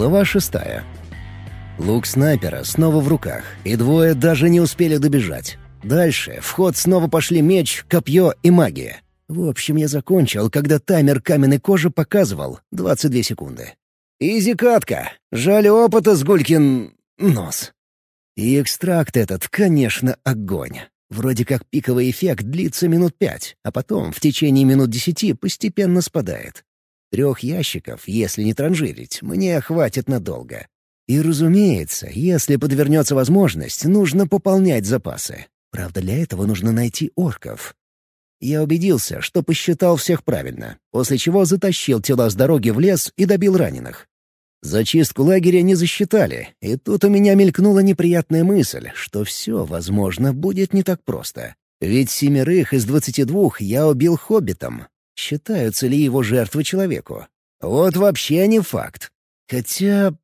Глава шестая. Лук снайпера снова в руках, и двое даже не успели добежать. Дальше в ход снова пошли меч, копье и магия. В общем, я закончил, когда таймер каменной кожи показывал 22 секунды. Изи катка. Жаль опыта с нос. И экстракт этот, конечно, огонь. Вроде как пиковый эффект длится минут пять, а потом в течение минут десяти постепенно спадает. Трех ящиков, если не транжирить, мне хватит надолго. И, разумеется, если подвернется возможность, нужно пополнять запасы. Правда, для этого нужно найти орков. Я убедился, что посчитал всех правильно, после чего затащил тела с дороги в лес и добил раненых. Зачистку лагеря не засчитали, и тут у меня мелькнула неприятная мысль, что все, возможно, будет не так просто. Ведь семерых из двадцати двух я убил хоббитом, Считаются ли его жертвы человеку? Вот вообще не факт. Хотя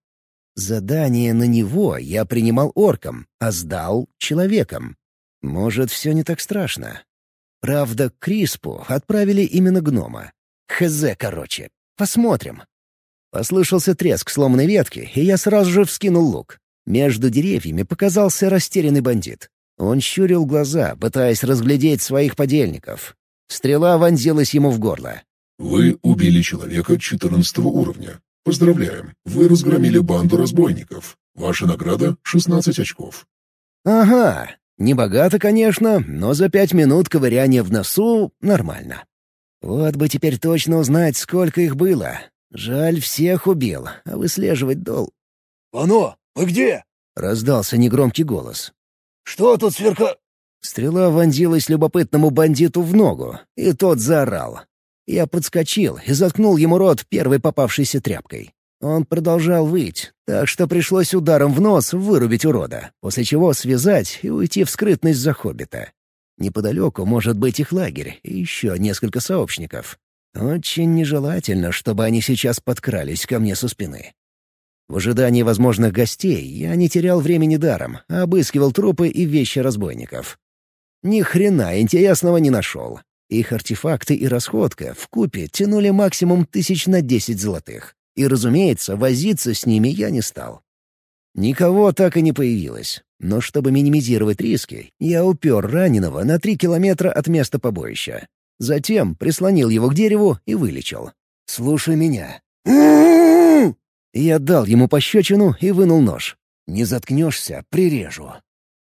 задание на него я принимал орком, а сдал — человеком. Может, все не так страшно. Правда, Криспу отправили именно гнома. Хз, короче. Посмотрим. Послышался треск сломанной ветки, и я сразу же вскинул лук. Между деревьями показался растерянный бандит. Он щурил глаза, пытаясь разглядеть своих подельников. Стрела вонзилась ему в горло. «Вы убили человека 14 уровня. Поздравляем, вы разгромили банду разбойников. Ваша награда — 16 очков». «Ага, не богато, конечно, но за пять минут ковыряния в носу нормально. Вот бы теперь точно узнать, сколько их было. Жаль, всех убил, а выслеживать дол...» «Оно, вы где?» — раздался негромкий голос. «Что тут сверка...» Стрела вонзилась любопытному бандиту в ногу, и тот заорал. Я подскочил и заткнул ему рот первой попавшейся тряпкой. Он продолжал выть, так что пришлось ударом в нос вырубить урода, после чего связать и уйти в скрытность за хоббита. Неподалеку может быть их лагерь и еще несколько сообщников. Очень нежелательно, чтобы они сейчас подкрались ко мне со спины. В ожидании возможных гостей я не терял времени даром, а обыскивал трупы и вещи разбойников. Ни хрена интересного не нашел. Их артефакты и расходка в купе тянули максимум тысяч на десять золотых. И, разумеется, возиться с ними я не стал. Никого так и не появилось. Но чтобы минимизировать риски, я упер раненого на три километра от места побоища. Затем прислонил его к дереву и вылечил. «Слушай меня». Я дал ему пощечину и вынул нож. «Не заткнешься — прирежу».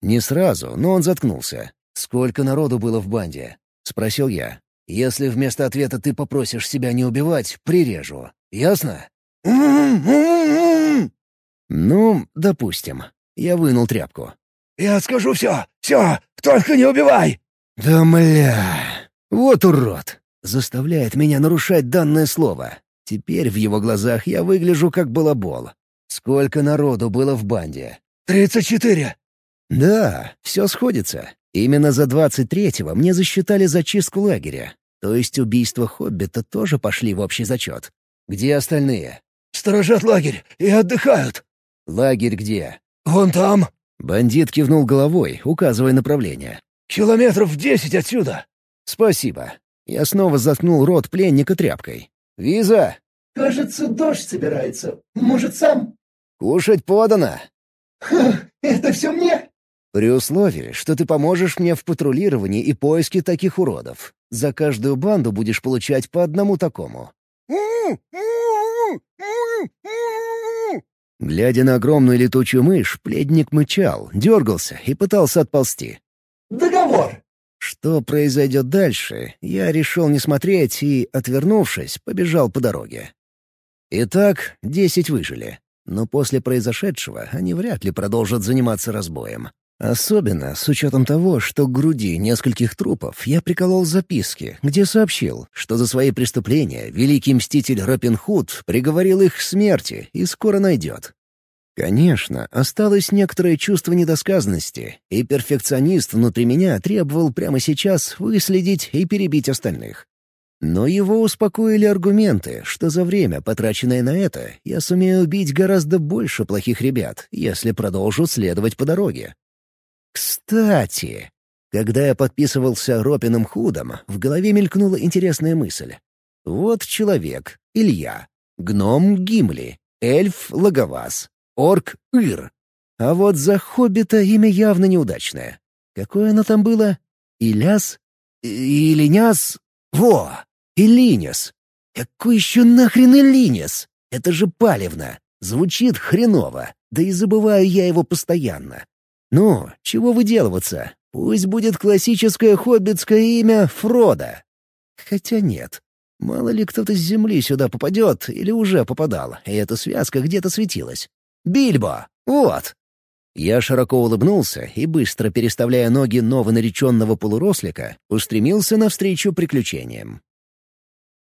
Не сразу, но он заткнулся. «Сколько народу было в банде?» — спросил я. «Если вместо ответа ты попросишь себя не убивать, прирежу. Ясно?» «Ну, допустим». Я вынул тряпку. «Я скажу все, все, только не убивай!» «Да мля! Вот урод! Заставляет меня нарушать данное слово. Теперь в его глазах я выгляжу как балабол. Сколько народу было в банде?» «Тридцать четыре!» «Да, все сходится. Именно за 23-го мне засчитали зачистку лагеря. То есть убийства Хоббита тоже пошли в общий зачет. Где остальные? «Сторожат лагерь и отдыхают». «Лагерь где?» «Вон там». Бандит кивнул головой, указывая направление. «Километров десять отсюда». «Спасибо». Я снова заткнул рот пленника тряпкой. «Виза?» «Кажется, дождь собирается. Может, сам?» «Кушать подано». «Ха, это все мне?» При условии, что ты поможешь мне в патрулировании и поиске таких уродов. За каждую банду будешь получать по одному такому. Глядя на огромную летучую мышь, пледник мычал, дергался и пытался отползти. «Договор!» Что произойдет дальше, я решил не смотреть и, отвернувшись, побежал по дороге. Итак, десять выжили. Но после произошедшего они вряд ли продолжат заниматься разбоем. Особенно с учетом того, что к груди нескольких трупов я приколол записки, где сообщил, что за свои преступления великий мститель Робин Худ приговорил их к смерти и скоро найдет. Конечно, осталось некоторое чувство недосказанности, и перфекционист внутри меня требовал прямо сейчас выследить и перебить остальных. Но его успокоили аргументы, что за время, потраченное на это, я сумею убить гораздо больше плохих ребят, если продолжу следовать по дороге. Кстати, когда я подписывался Ропином Худом, в голове мелькнула интересная мысль. Вот человек, Илья, гном Гимли, эльф — Логоваз, орк — Ир. А вот за хоббита имя явно неудачное. Какое оно там было? Иляс? Илиняс? Во! Илинес! Какой еще нахрен Илинес? Это же палевно. Звучит хреново. Да и забываю я его постоянно. Ну, чего выделываться? Пусть будет классическое хоббитское имя Фрода. Хотя нет. Мало ли кто-то с земли сюда попадет или уже попадал, и эта связка где-то светилась. Бильбо! Вот! Я широко улыбнулся и, быстро переставляя ноги новонареченного полурослика, устремился навстречу приключениям.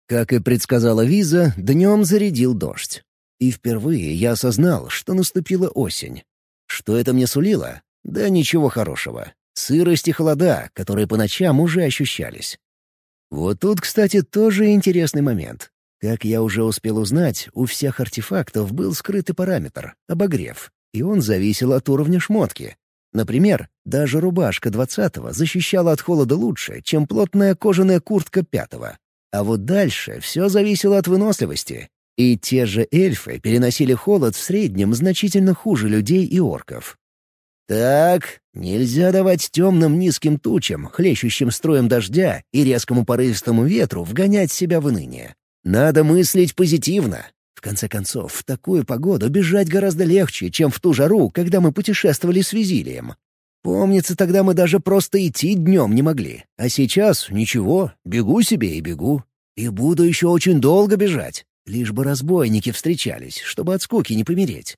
Как и предсказала Виза, днем зарядил дождь. И впервые я осознал, что наступила осень. Что это мне сулило? Да ничего хорошего. Сырость и холода, которые по ночам уже ощущались. Вот тут, кстати, тоже интересный момент. Как я уже успел узнать, у всех артефактов был скрытый параметр — обогрев, и он зависел от уровня шмотки. Например, даже рубашка двадцатого защищала от холода лучше, чем плотная кожаная куртка пятого. А вот дальше все зависело от выносливости. И те же эльфы переносили холод в среднем значительно хуже людей и орков. Так, нельзя давать темным низким тучам, хлещущим строем дождя и резкому порывистому ветру вгонять себя в уныние. Надо мыслить позитивно. В конце концов, в такую погоду бежать гораздо легче, чем в ту жару, когда мы путешествовали с Визилием. Помнится, тогда мы даже просто идти днем не могли. А сейчас ничего, бегу себе и бегу. И буду еще очень долго бежать. Лишь бы разбойники встречались, чтобы от скуки не помереть.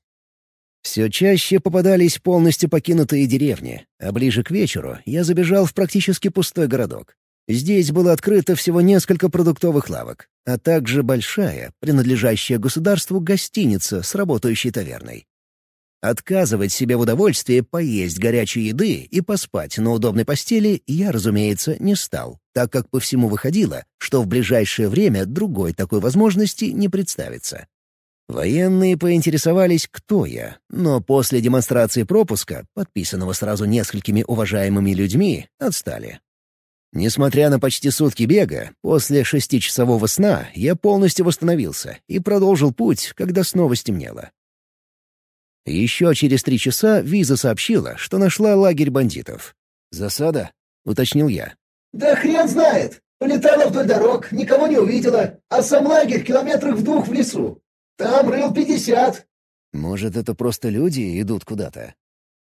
Все чаще попадались полностью покинутые деревни, а ближе к вечеру я забежал в практически пустой городок. Здесь было открыто всего несколько продуктовых лавок, а также большая, принадлежащая государству гостиница с работающей таверной. Отказывать себе в удовольствии поесть горячей еды и поспать на удобной постели я, разумеется, не стал, так как по всему выходило, что в ближайшее время другой такой возможности не представится. Военные поинтересовались, кто я, но после демонстрации пропуска, подписанного сразу несколькими уважаемыми людьми, отстали. Несмотря на почти сутки бега, после шестичасового сна я полностью восстановился и продолжил путь, когда снова стемнело. Еще через три часа Виза сообщила, что нашла лагерь бандитов. «Засада?» — уточнил я. «Да хрен знает! Полетала вдоль дорог, никого не увидела, а сам лагерь километрах в двух в лесу. Там рыл пятьдесят». «Может, это просто люди идут куда-то?»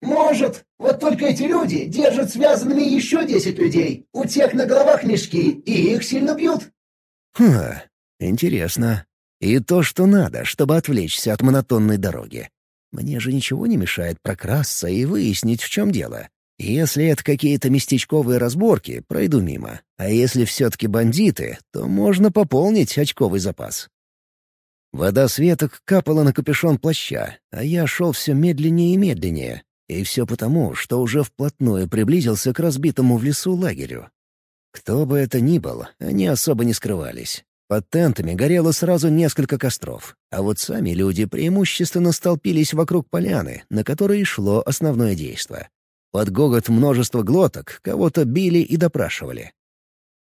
«Может. Вот только эти люди держат связанными еще десять людей. У тех на головах мешки, и их сильно бьют». «Хм, интересно. И то, что надо, чтобы отвлечься от монотонной дороги. Мне же ничего не мешает прокрасться и выяснить, в чем дело. Если это какие-то местечковые разборки, пройду мимо. А если все-таки бандиты, то можно пополнить очковый запас. Вода с веток капала на капюшон плаща, а я шел все медленнее и медленнее. И все потому, что уже вплотную приблизился к разбитому в лесу лагерю. Кто бы это ни был, они особо не скрывались. Под тентами горело сразу несколько костров, а вот сами люди преимущественно столпились вокруг поляны, на которой шло основное действо. Под гогот множества глоток кого-то били и допрашивали.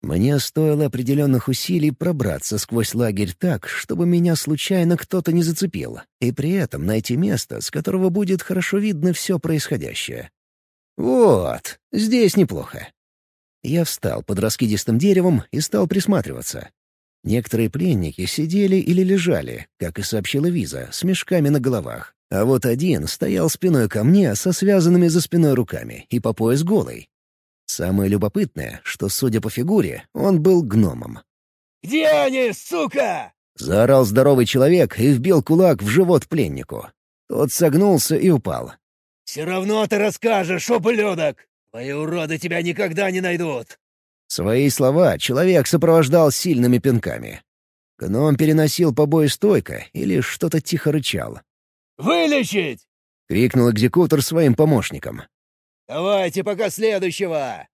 Мне стоило определенных усилий пробраться сквозь лагерь так, чтобы меня случайно кто-то не зацепил, и при этом найти место, с которого будет хорошо видно все происходящее. Вот, здесь неплохо. Я встал под раскидистым деревом и стал присматриваться. Некоторые пленники сидели или лежали, как и сообщила Виза, с мешками на головах. А вот один стоял спиной ко мне со связанными за спиной руками и по пояс голый. Самое любопытное, что, судя по фигуре, он был гномом. «Где они, сука?» — заорал здоровый человек и вбил кулак в живот пленнику. Тот согнулся и упал. «Все равно ты расскажешь, ублюдок! Твои уроды тебя никогда не найдут!» Свои слова человек сопровождал сильными пинками. Гном переносил побои стойко или что-то тихо рычал. «Вылечить!» — крикнул экзекутор своим помощникам. «Давайте пока следующего!»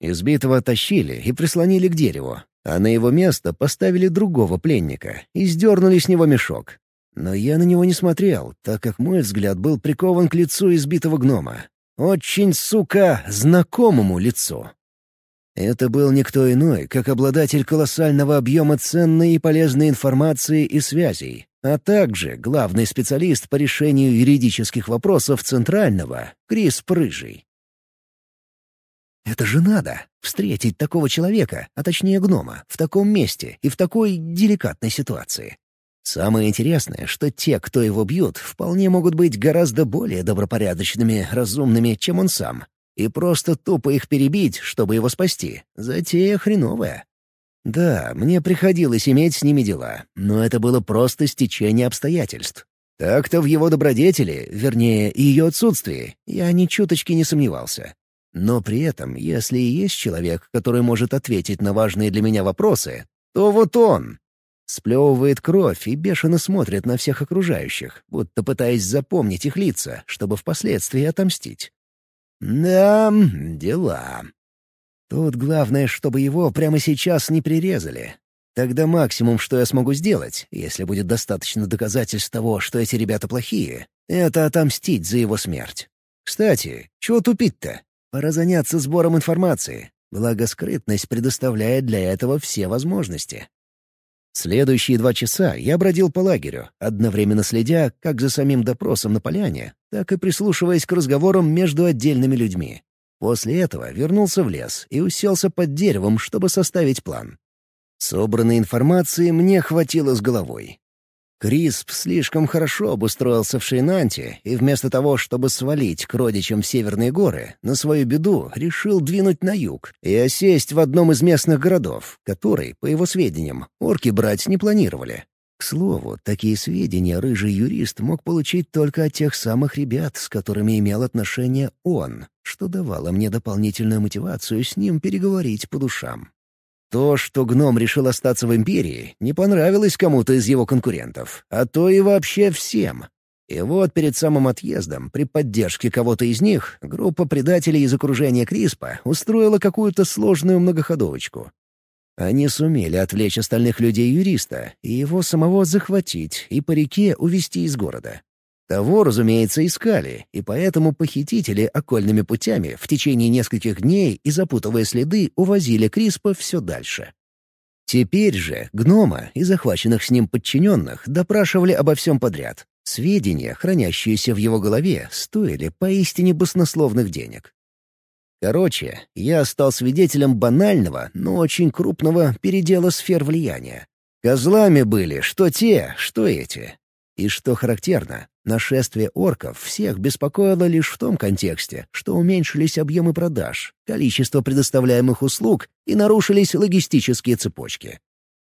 Избитого тащили и прислонили к дереву, а на его место поставили другого пленника и сдернули с него мешок. Но я на него не смотрел, так как мой взгляд был прикован к лицу избитого гнома. Очень, сука, знакомому лицу. Это был никто иной, как обладатель колоссального объема ценной и полезной информации и связей, а также главный специалист по решению юридических вопросов Центрального, Крис Прыжий. Это же надо — встретить такого человека, а точнее гнома, в таком месте и в такой деликатной ситуации. Самое интересное, что те, кто его бьют, вполне могут быть гораздо более добропорядочными, разумными, чем он сам, и просто тупо их перебить, чтобы его спасти. Затея хреновая. Да, мне приходилось иметь с ними дела, но это было просто стечение обстоятельств. Так-то в его добродетели, вернее, ее отсутствии, я ни чуточки не сомневался. Но при этом, если и есть человек, который может ответить на важные для меня вопросы, то вот он. Сплевывает кровь и бешено смотрит на всех окружающих, будто пытаясь запомнить их лица, чтобы впоследствии отомстить. Да, дела. Тут главное, чтобы его прямо сейчас не прирезали. Тогда максимум, что я смогу сделать, если будет достаточно доказательств того, что эти ребята плохие, это отомстить за его смерть. Кстати, чего тупить-то? Пора заняться сбором информации. Благо, скрытность предоставляет для этого все возможности. Следующие два часа я бродил по лагерю, одновременно следя как за самим допросом на поляне, так и прислушиваясь к разговорам между отдельными людьми. После этого вернулся в лес и уселся под деревом, чтобы составить план. Собранной информации мне хватило с головой. Крисп слишком хорошо обустроился в Шейнанте и вместо того, чтобы свалить к родичам в Северные горы, на свою беду решил двинуть на юг и осесть в одном из местных городов, который, по его сведениям, орки брать не планировали. К слову, такие сведения рыжий юрист мог получить только от тех самых ребят, с которыми имел отношение он, что давало мне дополнительную мотивацию с ним переговорить по душам. То, что гном решил остаться в Империи, не понравилось кому-то из его конкурентов, а то и вообще всем. И вот перед самым отъездом, при поддержке кого-то из них, группа предателей из окружения Криспа устроила какую-то сложную многоходовочку. Они сумели отвлечь остальных людей юриста и его самого захватить и по реке увезти из города. Того, разумеется, искали, и поэтому похитители окольными путями в течение нескольких дней и запутывая следы увозили Криспа все дальше. Теперь же гнома и захваченных с ним подчиненных допрашивали обо всем подряд. Сведения, хранящиеся в его голове, стоили поистине баснословных денег. Короче, я стал свидетелем банального, но очень крупного передела сфер влияния. Козлами были что те, что эти. И что характерно, нашествие орков всех беспокоило лишь в том контексте, что уменьшились объемы продаж, количество предоставляемых услуг и нарушились логистические цепочки.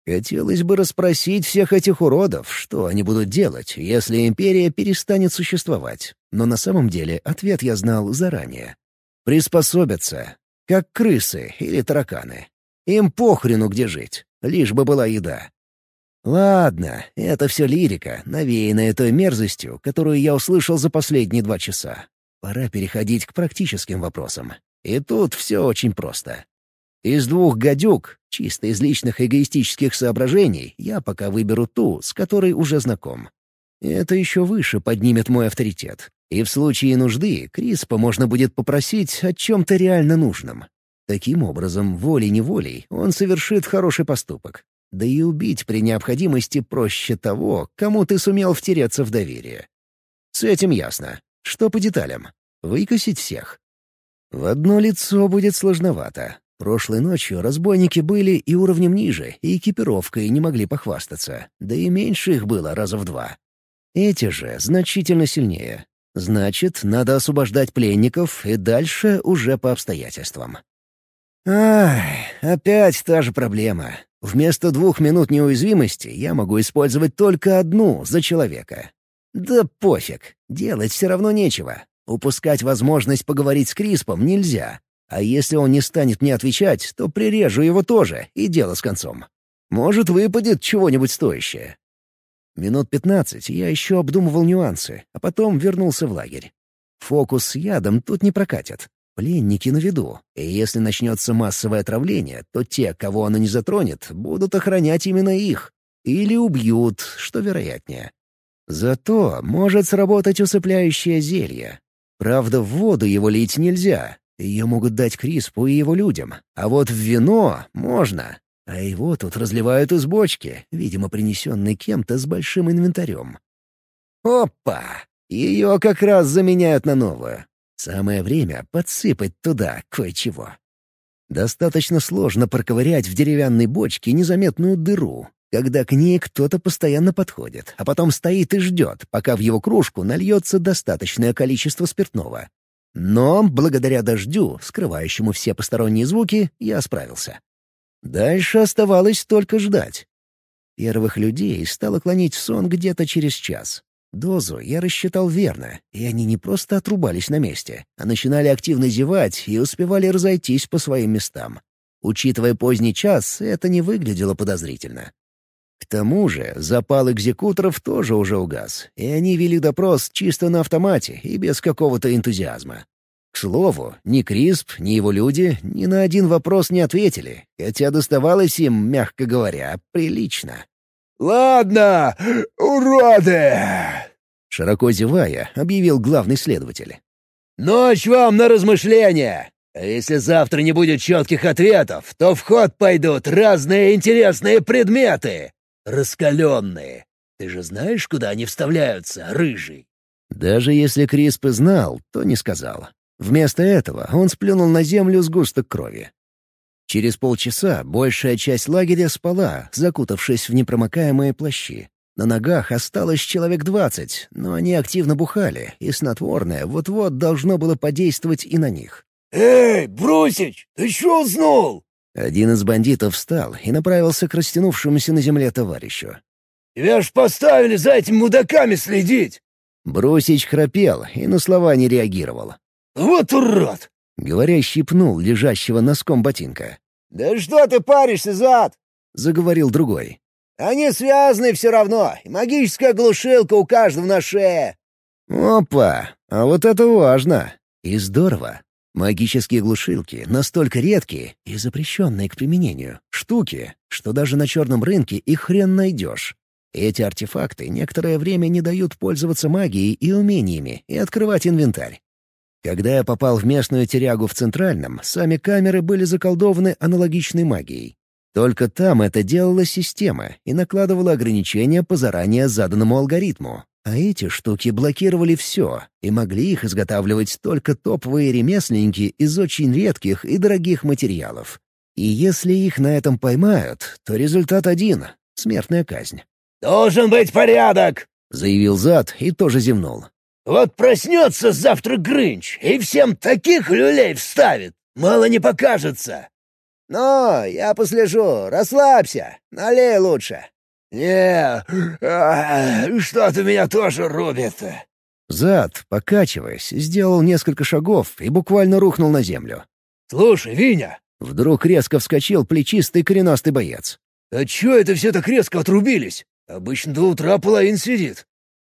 Хотелось бы расспросить всех этих уродов, что они будут делать, если империя перестанет существовать. Но на самом деле ответ я знал заранее. Приспособятся, как крысы или тараканы. Им похрену где жить, лишь бы была еда. Ладно, это все лирика, навеянная той мерзостью, которую я услышал за последние два часа. Пора переходить к практическим вопросам. И тут все очень просто. Из двух гадюк, чисто из личных эгоистических соображений, я пока выберу ту, с которой уже знаком. Это еще выше поднимет мой авторитет. И в случае нужды Криспа можно будет попросить о чем-то реально нужном. Таким образом, волей-неволей он совершит хороший поступок. Да и убить при необходимости проще того, кому ты сумел втереться в доверие. С этим ясно. Что по деталям? Выкосить всех? В одно лицо будет сложновато. Прошлой ночью разбойники были и уровнем ниже, и экипировкой не могли похвастаться, да и меньше их было раза в два. Эти же значительно сильнее. Значит, надо освобождать пленников и дальше уже по обстоятельствам. Ай, опять та же проблема. Вместо двух минут неуязвимости я могу использовать только одну за человека. Да пофиг, делать все равно нечего. Упускать возможность поговорить с Криспом нельзя. А если он не станет мне отвечать, то прирежу его тоже, и дело с концом. Может, выпадет чего-нибудь стоящее. Минут пятнадцать я еще обдумывал нюансы, а потом вернулся в лагерь. Фокус с ядом тут не прокатит. Пленники на виду, и если начнется массовое отравление, то те, кого оно не затронет, будут охранять именно их. Или убьют, что вероятнее. Зато может сработать усыпляющее зелье. Правда, в воду его лить нельзя. Ее могут дать Криспу и его людям, а вот в вино можно. А его тут разливают из бочки, видимо, принесенной кем-то с большим инвентарем. Опа! Ее как раз заменяют на новую. Самое время подсыпать туда кое-чего. Достаточно сложно проковырять в деревянной бочке незаметную дыру, когда к ней кто-то постоянно подходит, а потом стоит и ждет, пока в его кружку нальется достаточное количество спиртного. Но, благодаря дождю, скрывающему все посторонние звуки, я справился. Дальше оставалось только ждать. Первых людей стало клонить в сон где-то через час. Дозу я рассчитал верно, и они не просто отрубались на месте, а начинали активно зевать и успевали разойтись по своим местам. Учитывая поздний час, это не выглядело подозрительно. К тому же запал экзекуторов тоже уже угас, и они вели допрос чисто на автомате и без какого-то энтузиазма. К слову, ни Крисп, ни его люди ни на один вопрос не ответили, хотя доставалось им, мягко говоря, прилично. «Ладно, уроды!» Широко зевая, объявил главный следователь. «Ночь вам на размышления! А если завтра не будет четких ответов, то в ход пойдут разные интересные предметы. Раскаленные. Ты же знаешь, куда они вставляются, рыжий?» Даже если Крисп и знал, то не сказал. Вместо этого он сплюнул на землю сгусток крови. Через полчаса большая часть лагеря спала, закутавшись в непромокаемые плащи. На ногах осталось человек двадцать, но они активно бухали, и снотворное вот-вот должно было подействовать и на них. «Эй, Брусич, ты чё уснул?» Один из бандитов встал и направился к растянувшемуся на земле товарищу. «Тебя ж поставили за этими мудаками следить!» Брусич храпел и на слова не реагировал. «Вот урод!» — говорящий пнул лежащего носком ботинка. «Да что ты паришься, зад?» — заговорил другой. «Они связаны все равно, и магическая глушилка у каждого на шее». «Опа! А вот это важно! И здорово! Магические глушилки настолько редкие и запрещенные к применению, штуки, что даже на черном рынке их хрен найдешь. Эти артефакты некоторое время не дают пользоваться магией и умениями и открывать инвентарь. Когда я попал в местную терягу в Центральном, сами камеры были заколдованы аналогичной магией. Только там это делала система и накладывала ограничения по заранее заданному алгоритму, а эти штуки блокировали все, и могли их изготавливать только топовые ремесленники из очень редких и дорогих материалов. И если их на этом поймают, то результат один — смертная казнь. «Должен быть порядок!» — заявил Зад и тоже зевнул. «Вот проснется завтра Грынч и всем таких люлей вставит, мало не покажется!» «Но я послежу, расслабься, налей лучше!» «Не, что-то меня тоже рубит». Зад, покачиваясь, сделал несколько шагов и буквально рухнул на землю. «Слушай, Виня!» Вдруг резко вскочил плечистый коренастый боец. «А чё это все так резко отрубились? Обычно до утра половин сидит».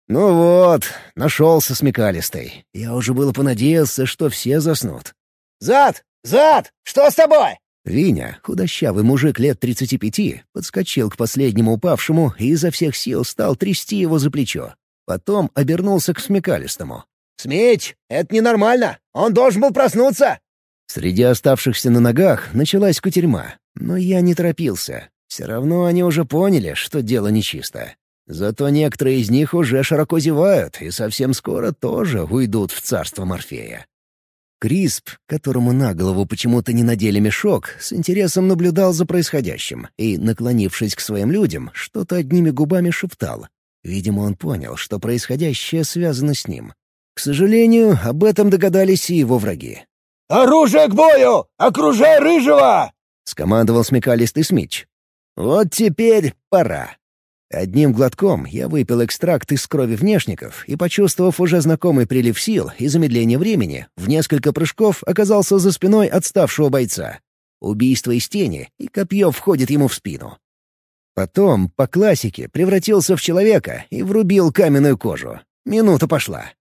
«Ну вот, нашелся смекалистый. Я уже было понадеялся, что все заснут». «Зад! Зад! Что с тобой?» Виня, худощавый мужик лет тридцати пяти, подскочил к последнему упавшему и изо всех сил стал трясти его за плечо. Потом обернулся к смекалистому. «Смеч, это ненормально! Он должен был проснуться!» Среди оставшихся на ногах началась кутерьма, но я не торопился. Все равно они уже поняли, что дело нечисто. Зато некоторые из них уже широко зевают и совсем скоро тоже уйдут в царство Морфея. Крисп, которому на голову почему-то не надели мешок, с интересом наблюдал за происходящим и, наклонившись к своим людям, что-то одними губами шептал. Видимо, он понял, что происходящее связано с ним. К сожалению, об этом догадались и его враги. «Оружие к бою! Окружай Рыжего!» — скомандовал смекалистый Смич. «Вот теперь пора». Одним глотком я выпил экстракт из крови внешников и, почувствовав уже знакомый прилив сил и замедление времени, в несколько прыжков оказался за спиной отставшего бойца. Убийство из тени, и копье входит ему в спину. Потом, по классике, превратился в человека и врубил каменную кожу. Минута пошла.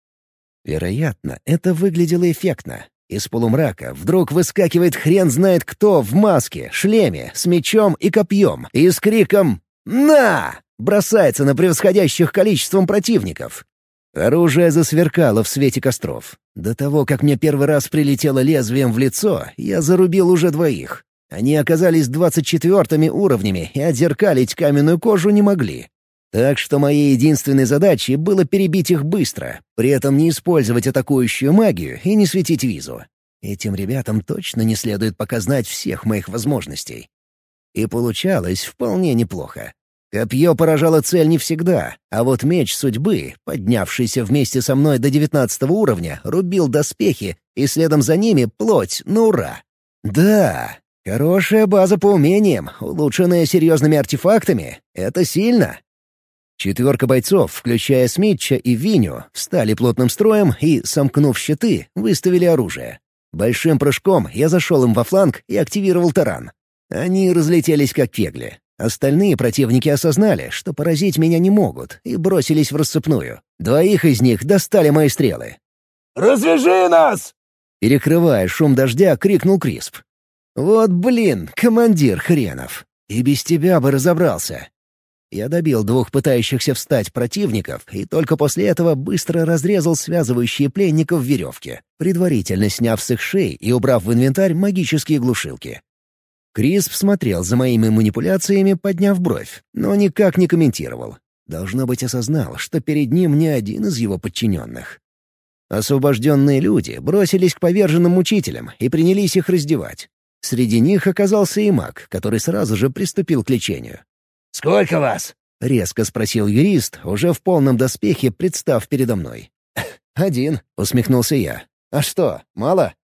Вероятно, это выглядело эффектно. Из полумрака вдруг выскакивает хрен знает кто в маске, шлеме, с мечом и копьем, и с криком «На!» Бросается на превосходящих количеством противников. Оружие засверкало в свете костров. До того, как мне первый раз прилетело лезвием в лицо, я зарубил уже двоих. Они оказались двадцать четвертыми уровнями и отзеркалить каменную кожу не могли. Так что моей единственной задачей было перебить их быстро, при этом не использовать атакующую магию и не светить визу. Этим ребятам точно не следует пока знать всех моих возможностей. И получалось вполне неплохо. Копье поражало цель не всегда, а вот меч судьбы, поднявшийся вместе со мной до девятнадцатого уровня, рубил доспехи, и следом за ними плоть на ура. Да, хорошая база по умениям, улучшенная серьезными артефактами — это сильно. Четверка бойцов, включая Смитча и Виню, встали плотным строем и, сомкнув щиты, выставили оружие. Большим прыжком я зашел им во фланг и активировал таран. Они разлетелись как кегли. Остальные противники осознали, что поразить меня не могут, и бросились в рассыпную. Двоих из них достали мои стрелы. «Развяжи нас!» Перекрывая шум дождя, крикнул Крисп. «Вот блин, командир хренов! И без тебя бы разобрался!» Я добил двух пытающихся встать противников и только после этого быстро разрезал связывающие пленников веревки, предварительно сняв с их шеи и убрав в инвентарь магические глушилки. Крисп смотрел за моими манипуляциями, подняв бровь, но никак не комментировал. Должно быть, осознал, что перед ним не один из его подчиненных. Освобожденные люди бросились к поверженным мучителям и принялись их раздевать. Среди них оказался и маг, который сразу же приступил к лечению. «Сколько вас?» — резко спросил юрист, уже в полном доспехе, представ передо мной. «Один», — усмехнулся я. «А что, мало?»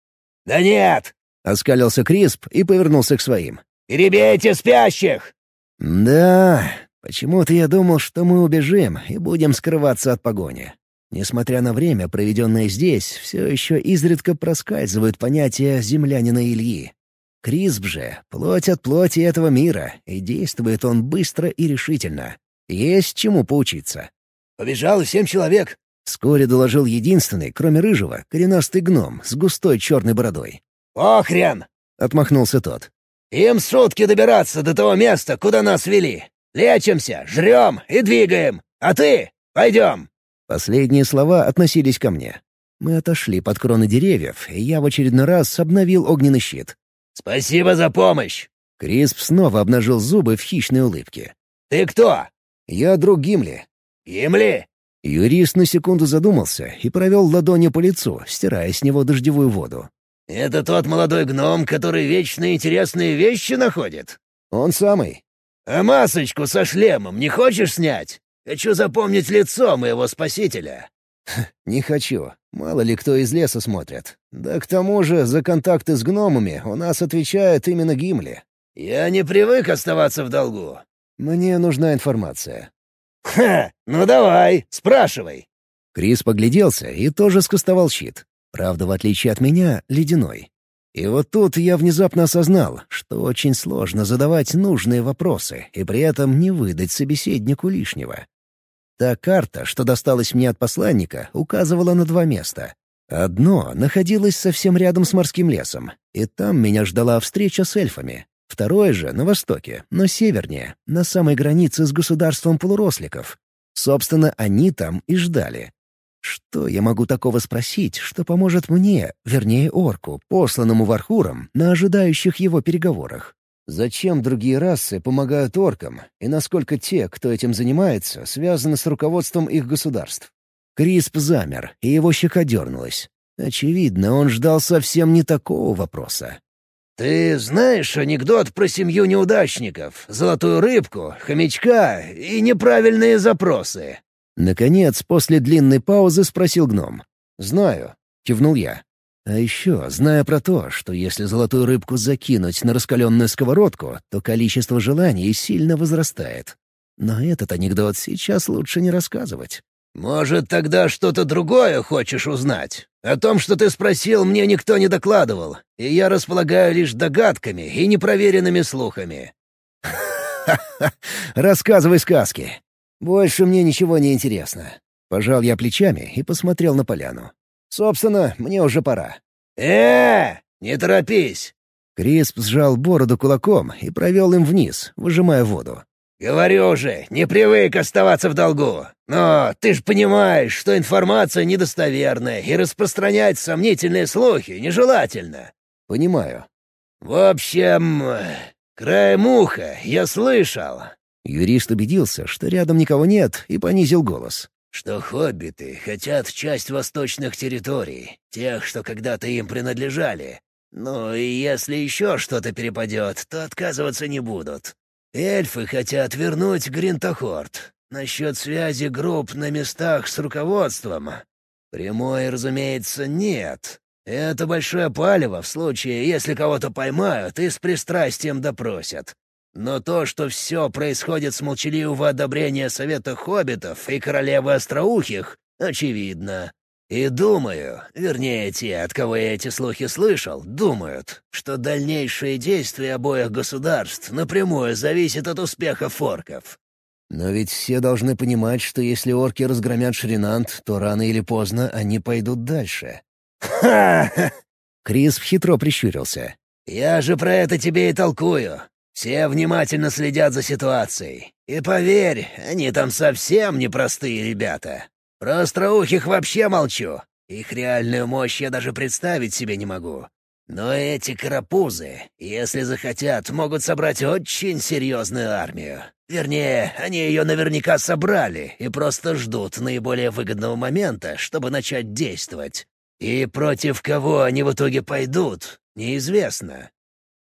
«Да нет, — оскалился Крисп и повернулся к своим. «Перебейте спящих!» «Да, почему-то я думал, что мы убежим и будем скрываться от погони. Несмотря на время, проведенное здесь, все еще изредка проскальзывают понятия землянина Ильи. Крисп же — плоть от плоти этого мира, и действует он быстро и решительно. Есть чему поучиться. «Побежало семь человек», — вскоре доложил единственный, кроме рыжего, коренастый гном с густой черной бородой. «Охрен!» — отмахнулся тот. «Им сутки добираться до того места, куда нас вели. Лечимся, жрем и двигаем. А ты? Пойдем!» Последние слова относились ко мне. Мы отошли под кроны деревьев, и я в очередной раз обновил огненный щит. «Спасибо за помощь!» Крисп снова обнажил зубы в хищной улыбке. «Ты кто?» «Я друг Гимли». «Гимли?» Юрист на секунду задумался и провел ладонью по лицу, стирая с него дождевую воду. «Это тот молодой гном, который вечно интересные вещи находит?» «Он самый». «А масочку со шлемом не хочешь снять? Хочу запомнить лицо моего спасителя». «Не хочу. Мало ли кто из леса смотрит. Да к тому же за контакты с гномами у нас отвечает именно Гимли». «Я не привык оставаться в долгу». «Мне нужна информация». «Ха! Ну давай, спрашивай». Крис погляделся и тоже скостовал щит. Правда, в отличие от меня, ледяной. И вот тут я внезапно осознал, что очень сложно задавать нужные вопросы и при этом не выдать собеседнику лишнего. Та карта, что досталась мне от посланника, указывала на два места. Одно находилось совсем рядом с морским лесом, и там меня ждала встреча с эльфами. Второе же — на востоке, но севернее, на самой границе с государством полуросликов. Собственно, они там и ждали. Что я могу такого спросить, что поможет мне, вернее орку, посланному Вархуром, на ожидающих его переговорах? Зачем другие расы помогают оркам, и насколько те, кто этим занимается, связаны с руководством их государств? Крисп замер, и его щека дернулась. Очевидно, он ждал совсем не такого вопроса. «Ты знаешь анекдот про семью неудачников, золотую рыбку, хомячка и неправильные запросы?» Наконец, после длинной паузы спросил гном. «Знаю», — кивнул я. «А еще, зная про то, что если золотую рыбку закинуть на раскаленную сковородку, то количество желаний сильно возрастает. Но этот анекдот сейчас лучше не рассказывать». «Может, тогда что-то другое хочешь узнать? О том, что ты спросил, мне никто не докладывал, и я располагаю лишь догадками и непроверенными слухами». «Ха-ха! Рассказывай сказки!» «Больше мне ничего не интересно». Пожал я плечами и посмотрел на поляну. «Собственно, мне уже пора». э Не торопись!» Крисп сжал бороду кулаком и провел им вниз, выжимая воду. Говорю же, не привык оставаться в долгу. Но ты же понимаешь, что информация недостоверная, и распространять сомнительные слухи нежелательно». «Понимаю». «В общем, краем уха я слышал». Юрист убедился, что рядом никого нет, и понизил голос. «Что хоббиты хотят часть восточных территорий, тех, что когда-то им принадлежали. Ну и если еще что-то перепадет, то отказываться не будут. Эльфы хотят вернуть Гринтохорд. Насчет связи групп на местах с руководством. Прямой, разумеется, нет. Это большое палево в случае, если кого-то поймают и с пристрастием допросят. Но то, что все происходит с молчаливого одобрения Совета Хоббитов и Королевы Остроухих, очевидно. И думаю, вернее, те, от кого я эти слухи слышал, думают, что дальнейшие действия обоих государств напрямую зависят от успеха форков. Но ведь все должны понимать, что если орки разгромят Шринант, то рано или поздно они пойдут дальше. Ха! Крис хитро прищурился. Я же про это тебе и толкую. Все внимательно следят за ситуацией. И поверь, они там совсем непростые ребята. Про остроухих вообще молчу. Их реальную мощь я даже представить себе не могу. Но эти карапузы, если захотят, могут собрать очень серьезную армию. Вернее, они ее наверняка собрали и просто ждут наиболее выгодного момента, чтобы начать действовать. И против кого они в итоге пойдут, неизвестно.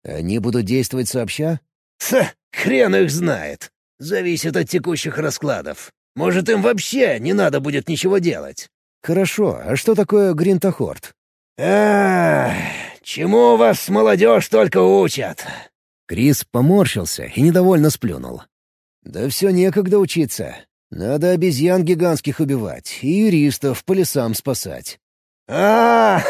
Они будут действовать сообща? Ха, хрен их знает. Зависит от текущих раскладов. Может, им вообще не надо будет ничего делать?» «Хорошо. А что такое Гринтохорд?» «Ах, чему вас, молодежь, только учат?» Крис поморщился и недовольно сплюнул. «Да все некогда учиться. Надо обезьян гигантских убивать и юристов по лесам спасать». «А,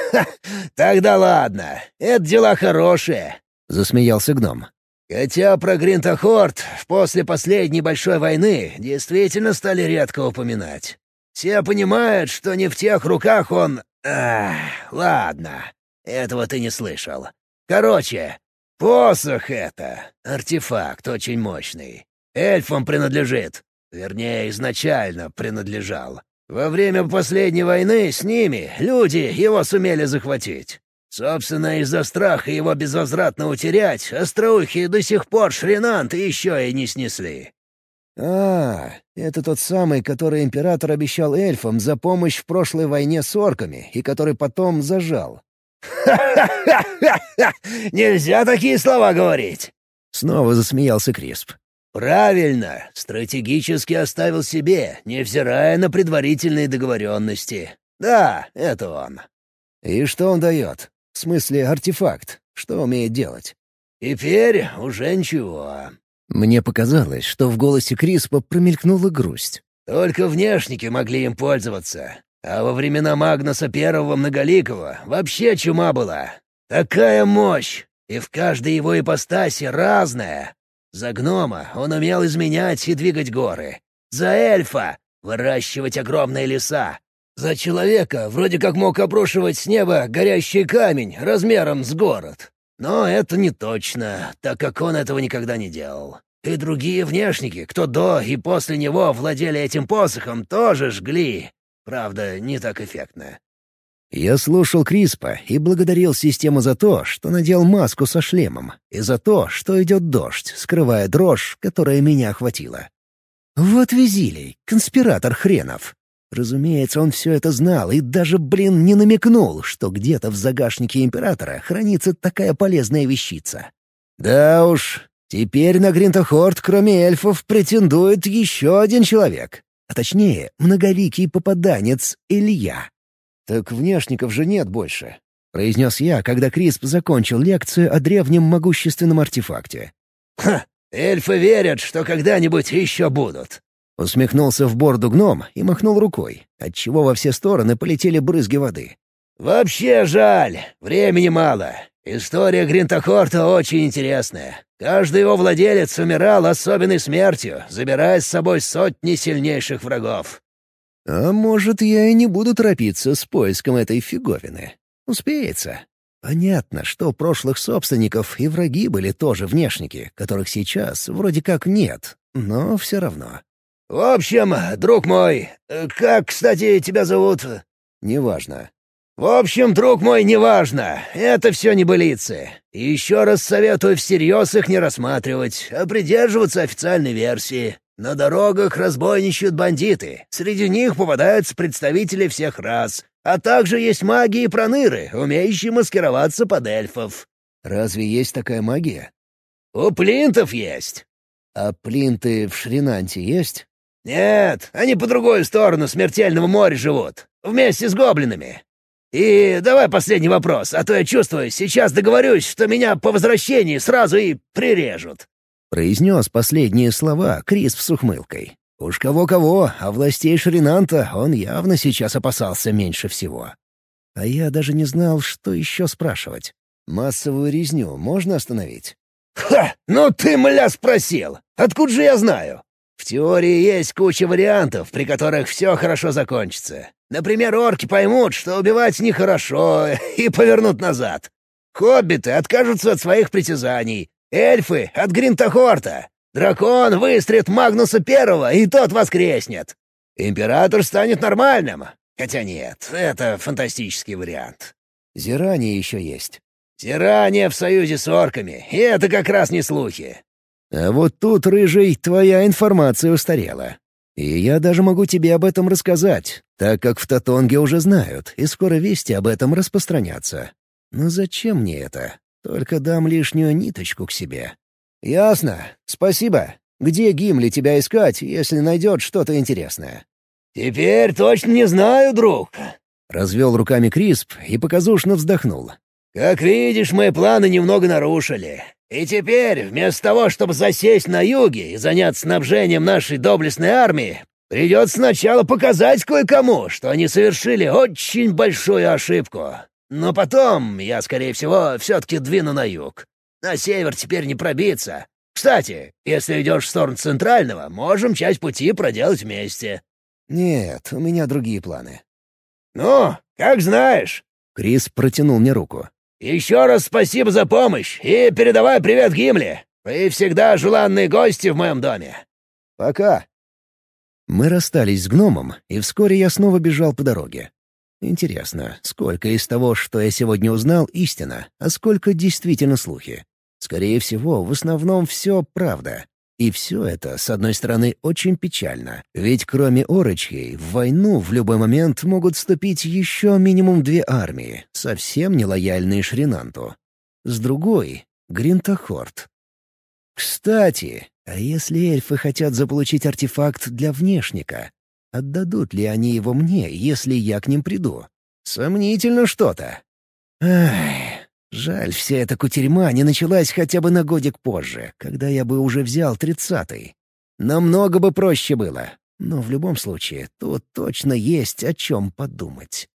тогда ладно. Это дела хорошие», — засмеялся гном. Хотя про Гринтохорд после последней большой войны действительно стали редко упоминать. Все понимают, что не в тех руках он... Ах, ладно, этого ты не слышал. Короче, посох это, артефакт очень мощный. Эльфам принадлежит. Вернее, изначально принадлежал. Во время последней войны с ними люди его сумели захватить. Собственно, из-за страха его безвозвратно утерять, остроухие до сих пор Шринант еще и не снесли. «А, это тот самый, который император обещал эльфам за помощь в прошлой войне с орками, и который потом зажал». «Ха-ха-ха! Нельзя такие слова говорить!» Снова засмеялся Крисп. «Правильно, стратегически оставил себе, невзирая на предварительные договоренности. Да, это он». «И что он дает?» В смысле, артефакт. Что умеет делать? Теперь уже ничего. Мне показалось, что в голосе Криспа промелькнула грусть. Только внешники могли им пользоваться. А во времена Магнуса Первого Многоликого вообще чума была. Такая мощь! И в каждой его ипостаси разная. За гнома он умел изменять и двигать горы. За эльфа — выращивать огромные леса. За человека вроде как мог опрошивать с неба горящий камень размером с город. Но это не точно, так как он этого никогда не делал. И другие внешники, кто до и после него владели этим посохом, тоже жгли. Правда, не так эффектно. Я слушал Криспа и благодарил систему за то, что надел маску со шлемом, и за то, что идет дождь, скрывая дрожь, которая меня охватила. Вот Визилий, конспиратор хренов. Разумеется, он все это знал и даже, блин, не намекнул, что где-то в загашнике Императора хранится такая полезная вещица. Да уж, теперь на Гринтохорд, кроме эльфов, претендует еще один человек. А точнее, многоликий попаданец Илья. «Так внешников же нет больше», — произнес я, когда Крисп закончил лекцию о древнем могущественном артефакте. «Ха! Эльфы верят, что когда-нибудь еще будут. Усмехнулся в борду гном и махнул рукой, отчего во все стороны полетели брызги воды. «Вообще жаль, времени мало. История Гринтохорта очень интересная. Каждый его владелец умирал особенной смертью, забирая с собой сотни сильнейших врагов». «А может, я и не буду торопиться с поиском этой фиговины. Успеется. Понятно, что прошлых собственников и враги были тоже внешники, которых сейчас вроде как нет, но все равно. «В общем, друг мой, как, кстати, тебя зовут?» «Неважно». «В общем, друг мой, неважно. Это все небылицы. Еще раз советую всерьез их не рассматривать, а придерживаться официальной версии. На дорогах разбойничают бандиты. Среди них попадаются представители всех рас. А также есть маги и проныры, умеющие маскироваться под эльфов». «Разве есть такая магия?» «У плинтов есть». «А плинты в Шринанте есть?» «Нет, они по другую сторону смертельного моря живут, вместе с гоблинами. И давай последний вопрос, а то я чувствую, сейчас договорюсь, что меня по возвращении сразу и прирежут». Произнес последние слова Крисп с ухмылкой. Уж кого-кого, а властей Шринанта он явно сейчас опасался меньше всего. А я даже не знал, что еще спрашивать. Массовую резню можно остановить? «Ха! Ну ты, мля, спросил! Откуда же я знаю? В теории есть куча вариантов, при которых все хорошо закончится. Например, орки поймут, что убивать нехорошо, и повернут назад. Хоббиты откажутся от своих притязаний, эльфы — от Гринтохорта, Дракон выстрелит Магнуса Первого, и тот воскреснет. Император станет нормальным. Хотя нет, это фантастический вариант. Зирание еще есть. Зирание в союзе с орками, и это как раз не слухи. А вот тут, Рыжий, твоя информация устарела. И я даже могу тебе об этом рассказать, так как в Татонге уже знают, и скоро вести об этом распространятся. Но зачем мне это? Только дам лишнюю ниточку к себе. «Ясно. Спасибо. Где Гимли тебя искать, если найдет что-то интересное?» «Теперь точно не знаю, друг», — развел руками Крисп и показушно вздохнул. «Как видишь, мои планы немного нарушили. И теперь, вместо того, чтобы засесть на юге и заняться снабжением нашей доблестной армии, придется сначала показать кое-кому, что они совершили очень большую ошибку. Но потом я, скорее всего, все-таки двину на юг. На север теперь не пробиться. Кстати, если идешь в сторону Центрального, можем часть пути проделать вместе». «Нет, у меня другие планы». «Ну, как знаешь». Крис протянул мне руку. «Еще раз спасибо за помощь и передавай привет Гимли. Вы всегда желанные гости в моем доме». «Пока». Мы расстались с гномом, и вскоре я снова бежал по дороге. Интересно, сколько из того, что я сегодня узнал, истина, а сколько действительно слухи? Скорее всего, в основном все правда. И все это, с одной стороны, очень печально, ведь кроме Орочей, в войну в любой момент могут вступить еще минимум две армии, совсем не лояльные Шринанту. С другой — Гринтохорд. Кстати, а если эльфы хотят заполучить артефакт для внешника? Отдадут ли они его мне, если я к ним приду? Сомнительно что-то. Жаль, вся эта кутерьма не началась хотя бы на годик позже, когда я бы уже взял тридцатый. Намного бы проще было. Но в любом случае, тут точно есть о чем подумать.